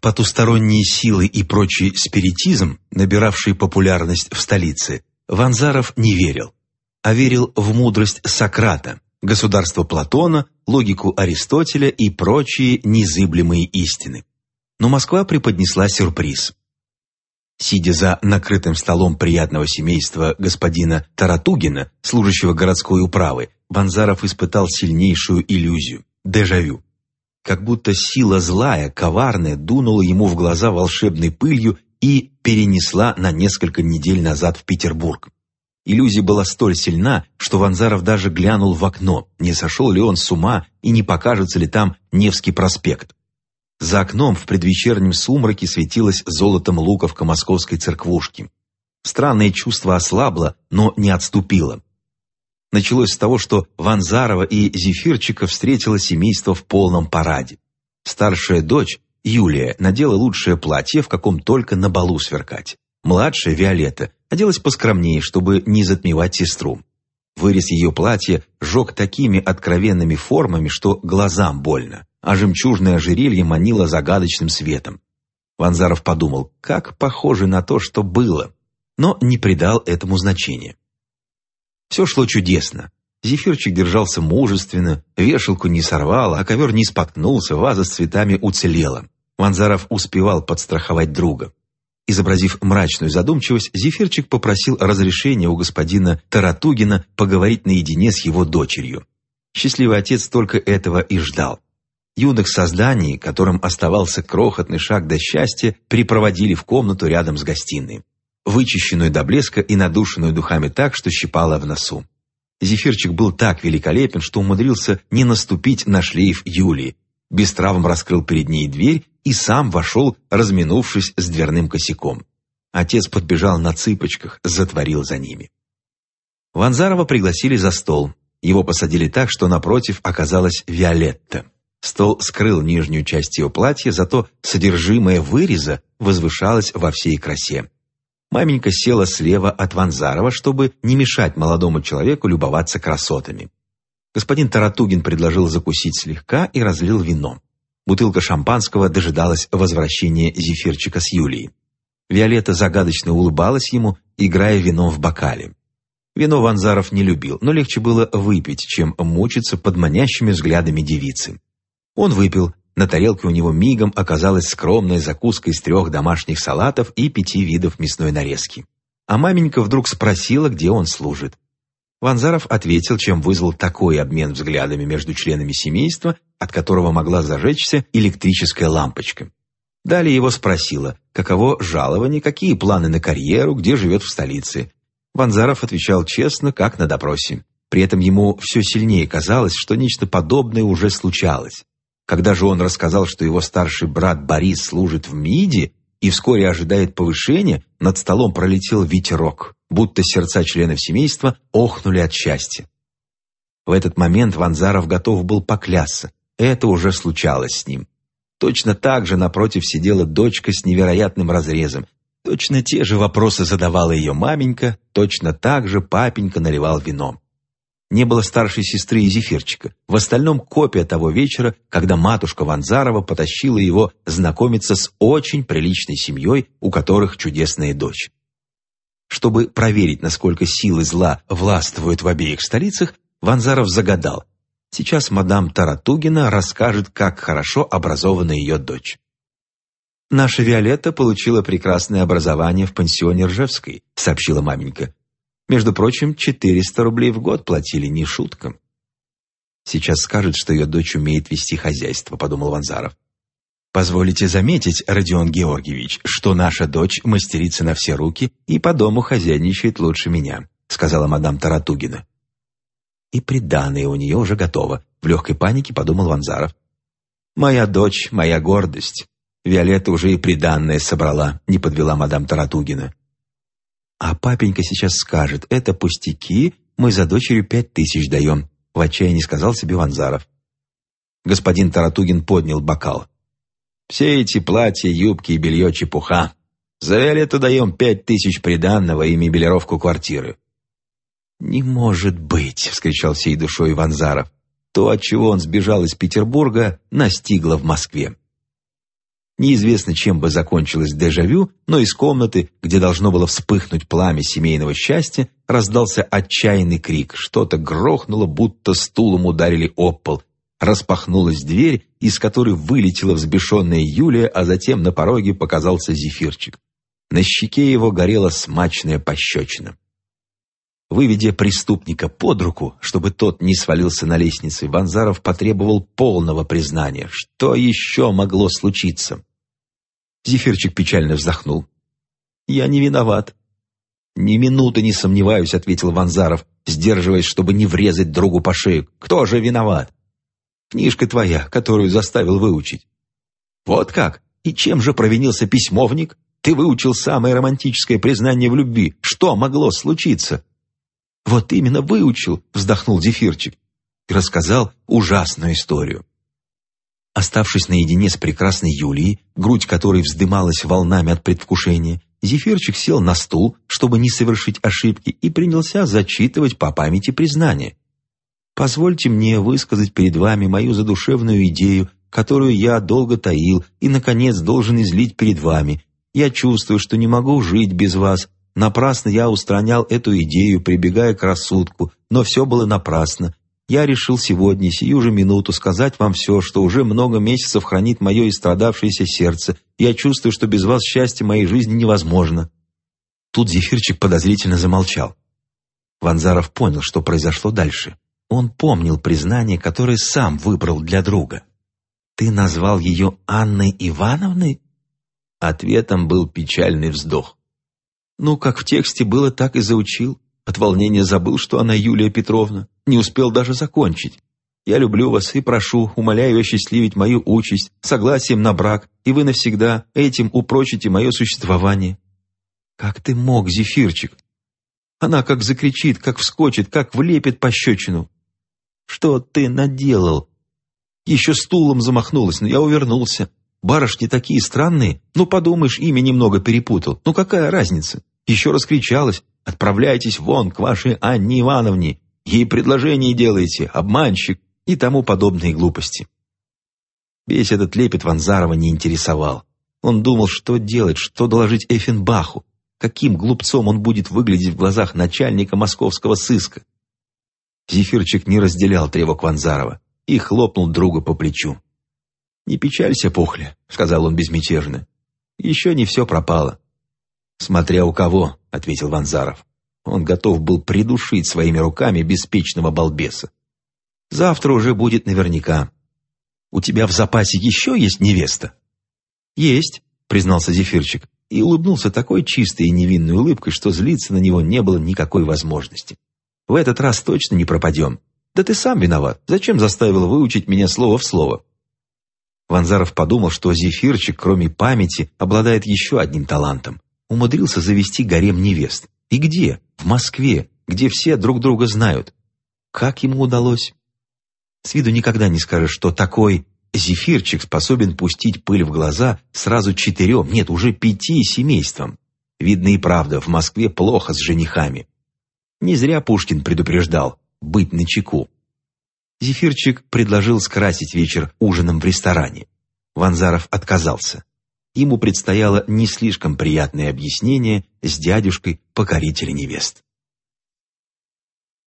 потусторонние силы и прочий спиритизм, набиравший популярность в столице, Ванзаров не верил, а верил в мудрость Сократа, государство Платона, логику Аристотеля и прочие незыблемые истины. Но Москва преподнесла сюрприз. Сидя за накрытым столом приятного семейства господина Таратугина, служащего городской управы, Ванзаров испытал сильнейшую иллюзию – дежавю. Как будто сила злая, коварная, дунула ему в глаза волшебной пылью и перенесла на несколько недель назад в Петербург. Иллюзия была столь сильна, что Ванзаров даже глянул в окно, не сошел ли он с ума и не покажется ли там Невский проспект. За окном в предвечернем сумраке светилась золотом луковка московской церквушки. Странное чувство ослабло, но не отступило. Началось с того, что Ванзарова и Зефирчика встретило семейство в полном параде. Старшая дочь, Юлия, надела лучшее платье, в каком только на балу сверкать. Младшая, Виолетта, оделась поскромнее, чтобы не затмевать сестру. Вырез ее платья жег такими откровенными формами, что глазам больно а жемчужное ожерелье манило загадочным светом. Ванзаров подумал, как похоже на то, что было, но не придал этому значения. Все шло чудесно. Зефирчик держался мужественно, вешалку не сорвал, а ковер не споткнулся, ваза с цветами уцелела. Ванзаров успевал подстраховать друга. Изобразив мрачную задумчивость, Зефирчик попросил разрешения у господина Таратугина поговорить наедине с его дочерью. Счастливый отец только этого и ждал. Юных созданий, которым оставался крохотный шаг до счастья, припроводили в комнату рядом с гостиной, вычищенную до блеска и надушенную духами так, что щипало в носу. Зефирчик был так великолепен, что умудрился не наступить на шлейф Юлии, без травм раскрыл перед ней дверь и сам вошел, разминувшись с дверным косяком. Отец подбежал на цыпочках, затворил за ними. Ванзарова пригласили за стол. Его посадили так, что напротив оказалась Виолетта. Стол скрыл нижнюю часть ее платья, зато содержимое выреза возвышалось во всей красе. Маменька села слева от Ванзарова, чтобы не мешать молодому человеку любоваться красотами. Господин Таратугин предложил закусить слегка и разлил вино. Бутылка шампанского дожидалась возвращения зефирчика с Юлией. Виолетта загадочно улыбалась ему, играя вином в бокале. Вино Ванзаров не любил, но легче было выпить, чем мучиться под манящими взглядами девицы. Он выпил, на тарелке у него мигом оказалась скромная закуска из трех домашних салатов и пяти видов мясной нарезки. А маменька вдруг спросила, где он служит. Ванзаров ответил, чем вызвал такой обмен взглядами между членами семейства, от которого могла зажечься электрическая лампочка. Далее его спросила, каково жалование, какие планы на карьеру, где живет в столице. Ванзаров отвечал честно, как на допросе. При этом ему все сильнее казалось, что нечто подобное уже случалось. Когда же он рассказал, что его старший брат Борис служит в МИДе и вскоре ожидает повышения, над столом пролетел ветерок, будто сердца членов семейства охнули от счастья. В этот момент Ванзаров готов был поклясться. Это уже случалось с ним. Точно так же напротив сидела дочка с невероятным разрезом. Точно те же вопросы задавала ее маменька, точно так же папенька наливал вино. Не было старшей сестры и зефирчика. В остальном копия того вечера, когда матушка Ванзарова потащила его знакомиться с очень приличной семьей, у которых чудесная дочь. Чтобы проверить, насколько силы зла властвуют в обеих столицах, Ванзаров загадал. Сейчас мадам Таратугина расскажет, как хорошо образована ее дочь. «Наша Виолетта получила прекрасное образование в пансионе Ржевской», сообщила маменька. Между прочим, 400 рублей в год платили, не шутка. Сейчас скажет, что ее дочь умеет вести хозяйство, подумал Ванзаров. Позволите заметить, Родион Георгиевич, что наша дочь мастерица на все руки и по дому хозяйничает лучше меня, сказала мадам Таратугина. И приданое у нее уже готово, в легкой панике подумал Ванзаров. Моя дочь, моя гордость. Виолетта уже и приданное собрала, не подвела мадам Таратугина. А папенька сейчас скажет, это пустяки, мы за дочерью пять тысяч даем, в отчаянии сказал себе Ванзаров. Господин Таратугин поднял бокал. Все эти платья, юбки и белье чепуха. За Виолетту даем пять тысяч приданного и мебелировку квартиры. «Не может быть!» — вскричал всей душой Ванзаров. То, от чего он сбежал из Петербурга, настигло в Москве. Неизвестно, чем бы закончилось дежавю, но из комнаты, где должно было вспыхнуть пламя семейного счастья, раздался отчаянный крик. Что-то грохнуло, будто стулом ударили об пол. Распахнулась дверь, из которой вылетела взбешенная Юлия, а затем на пороге показался зефирчик. На щеке его горела смачная пощечина. Выведя преступника под руку, чтобы тот не свалился на лестнице, Ванзаров потребовал полного признания. Что еще могло случиться? Зефирчик печально вздохнул. «Я не виноват». «Ни минуты не сомневаюсь», — ответил Ванзаров, сдерживаясь, чтобы не врезать другу по шею. «Кто же виноват?» «Книжка твоя, которую заставил выучить». «Вот как? И чем же провинился письмовник? Ты выучил самое романтическое признание в любви. Что могло случиться?» «Вот именно выучил», — вздохнул Зефирчик и рассказал ужасную историю. Оставшись наедине с прекрасной Юлией, грудь которой вздымалась волнами от предвкушения, Зефирчик сел на стул, чтобы не совершить ошибки, и принялся зачитывать по памяти признание. «Позвольте мне высказать перед вами мою задушевную идею, которую я долго таил и, наконец, должен излить перед вами. Я чувствую, что не могу жить без вас, Напрасно я устранял эту идею, прибегая к рассудку, но все было напрасно. Я решил сегодня, сию же минуту, сказать вам все, что уже много месяцев хранит мое истрадавшееся сердце. Я чувствую, что без вас счастье моей жизни невозможно». Тут Зефирчик подозрительно замолчал. Ванзаров понял, что произошло дальше. Он помнил признание, которое сам выбрал для друга. «Ты назвал ее Анной Ивановной?» Ответом был печальный вздох. Ну, как в тексте было, так и заучил. От волнения забыл, что она Юлия Петровна. Не успел даже закончить. Я люблю вас и прошу, умоляю осчастливить мою участь, согласием на брак, и вы навсегда этим упрочите мое существование. Как ты мог, Зефирчик? Она как закричит, как вскочит, как влепит пощечину. Что ты наделал? Еще стулом замахнулась, но я увернулся. Барышни такие странные. Ну, подумаешь, имя немного перепутал. Ну, какая разница? Еще раскричалась. «Отправляйтесь вон к вашей Анне Ивановне, ей предложение делаете, обманщик» и тому подобные глупости. Весь этот лепет Ванзарова не интересовал. Он думал, что делать, что доложить Эффенбаху, каким глупцом он будет выглядеть в глазах начальника московского сыска. Зефирчик не разделял тревог Ванзарова и хлопнул друга по плечу. «Не печалься, Пухля», — сказал он безмятежно. «Еще не все пропало. «Смотря у кого», — ответил Ванзаров. Он готов был придушить своими руками беспечного балбеса. «Завтра уже будет наверняка. У тебя в запасе еще есть невеста?» «Есть», — признался Зефирчик, и улыбнулся такой чистой и невинной улыбкой, что злиться на него не было никакой возможности. «В этот раз точно не пропадем. Да ты сам виноват. Зачем заставил выучить меня слово в слово?» Ванзаров подумал, что Зефирчик, кроме памяти, обладает еще одним талантом умудрился завести гарем невест. И где? В Москве, где все друг друга знают. Как ему удалось? С виду никогда не скажешь, что такой зефирчик способен пустить пыль в глаза сразу четырем, нет, уже пяти семействам. Видно и правда, в Москве плохо с женихами. Не зря Пушкин предупреждал быть начеку. Зефирчик предложил скрасить вечер ужином в ресторане. Ванзаров отказался ему предстояло не слишком приятное объяснение с дядюшкой покорителя невест.